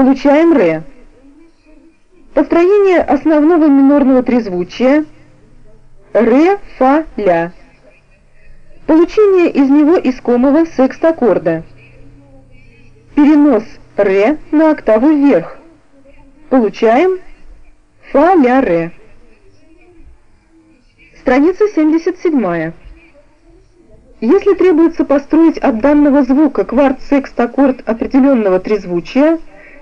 Получаем ре. Построение основного минорного трезвучия ре, фа, ля. Получение из него искомого секстаккорда. Перенос ре на октаву вверх. Получаем фа, ля, ре. Страница 77. Если требуется построить от данного звука кварт-секст-аккорд определенного трезвучия,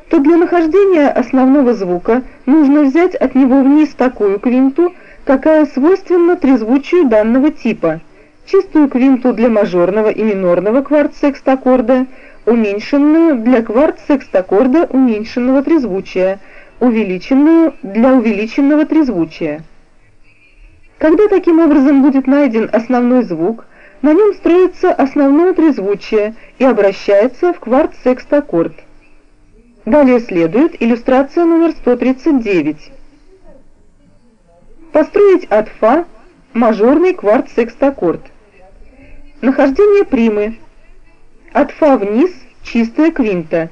то для нахождения основного звука нужно взять от него вниз такую квинту, какая свойственна трезвучию данного типа, чистую квинту для мажорного и минорного кварт-секст-аккорда, уменьшенную для кварт-секст-аккорда уменьшенного трезвучия, увеличенную для увеличенного трезвучия. Когда таким образом будет найден основной звук, на нем строится основное трезвучие и обращается в кварт-секст-аккорд. Далее следует иллюстрация номер 139. Построить от фа мажорный кварт-секст-аккорд. Нахождение примы. От фа вниз чистая квинта.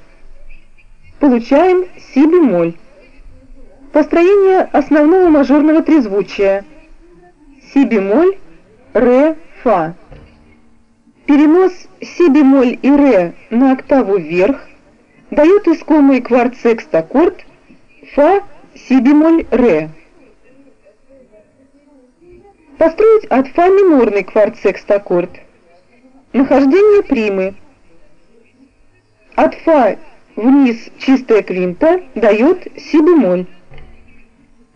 Получаем си бемоль. Построение основного мажорного трезвучия. Си бемоль, ре, фа. Перенос си бемоль и ре на октаву вверх дает искомый кварт-секст аккорд фа си бемоль ре. Построить от фа минорный кварт-секст аккорд. Нахождение примы. От фа вниз чистая квинта дает си бемоль.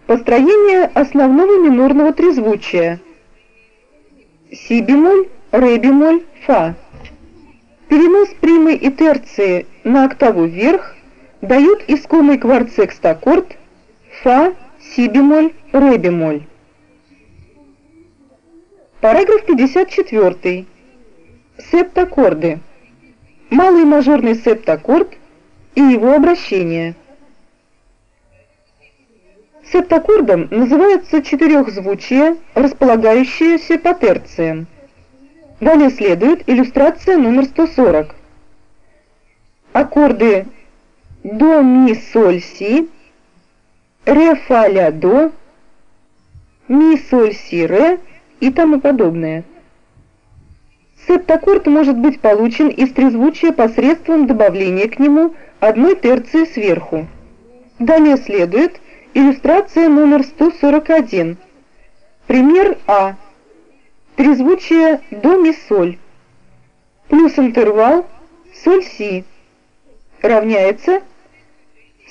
Построение основного минорного трезвучия. Си бемоль, ре бемоль, фа. Перенос примы и терции на октаву вверх дают искомый кварт-секст-аккорд фа, си бемоль, ре бемоль. Параграф 54. Септаккорды. Малый мажорный септаккорд и его обращение. Септаккордом называется четырехзвучие, располагающееся по терциям. Далее следует иллюстрация номер 140. Аккорды до, ми, соль, си, ре, фа, ля, до, ми, соль, си, ре и тому подобное. Септаккорд может быть получен из трезвучия посредством добавления к нему одной терции сверху. Далее следует иллюстрация номер 141. Пример А трезвучие до ми соль плюс интервал соль си равняется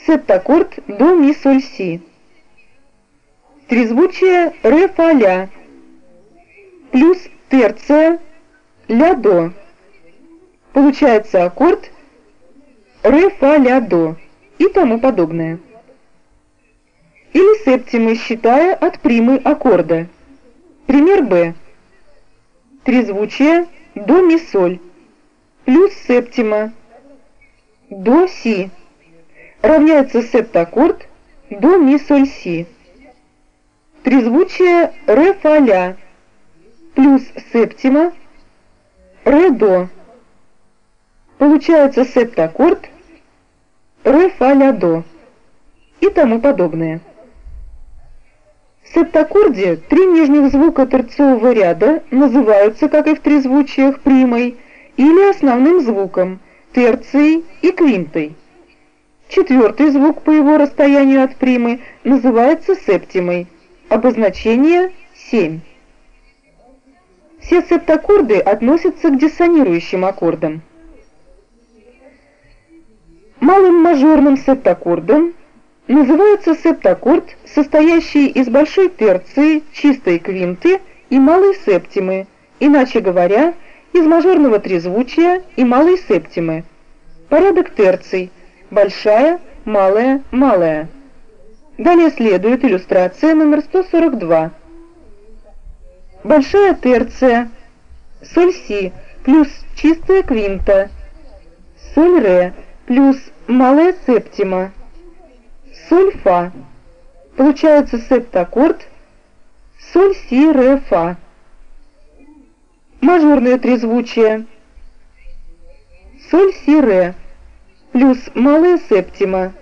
септаккорд до ми соль си. Трезвучие ре фа ля плюс терция ля до. Получается аккорд ре фа ля до и тому подобное. Или септимы, считая от примы аккорда. Пример Б трезвучие до ми соль плюс септима до си равняется септаккорд до ми соль си. Трезвучие ре фа ля плюс септима ре до. Получается септаккорд ре фа ля до и тому подобное. В септаккорде три нижних звука терциового ряда называются, как и в трезвучиях, примой или основным звуком, терцией и квинтой. Четвертый звук по его расстоянию от примы называется септимой, обозначение 7. Все септаккорды относятся к диссонирующим аккордам. Малым мажорным септаккордом называется септаккорд, состоящий из большой терции, чистой квинты и малой септимы, иначе говоря, из мажорного трезвучия и малой септимы. Порядок терций – большая, малая, малая. Далее следует иллюстрация номер 142. Большая терция, соль си плюс чистая квинта, соль ре плюс малая септима, соль фа. Получается септаккорд соль си ре фа. Мажорное трезвучие. Соль си ре плюс малая септима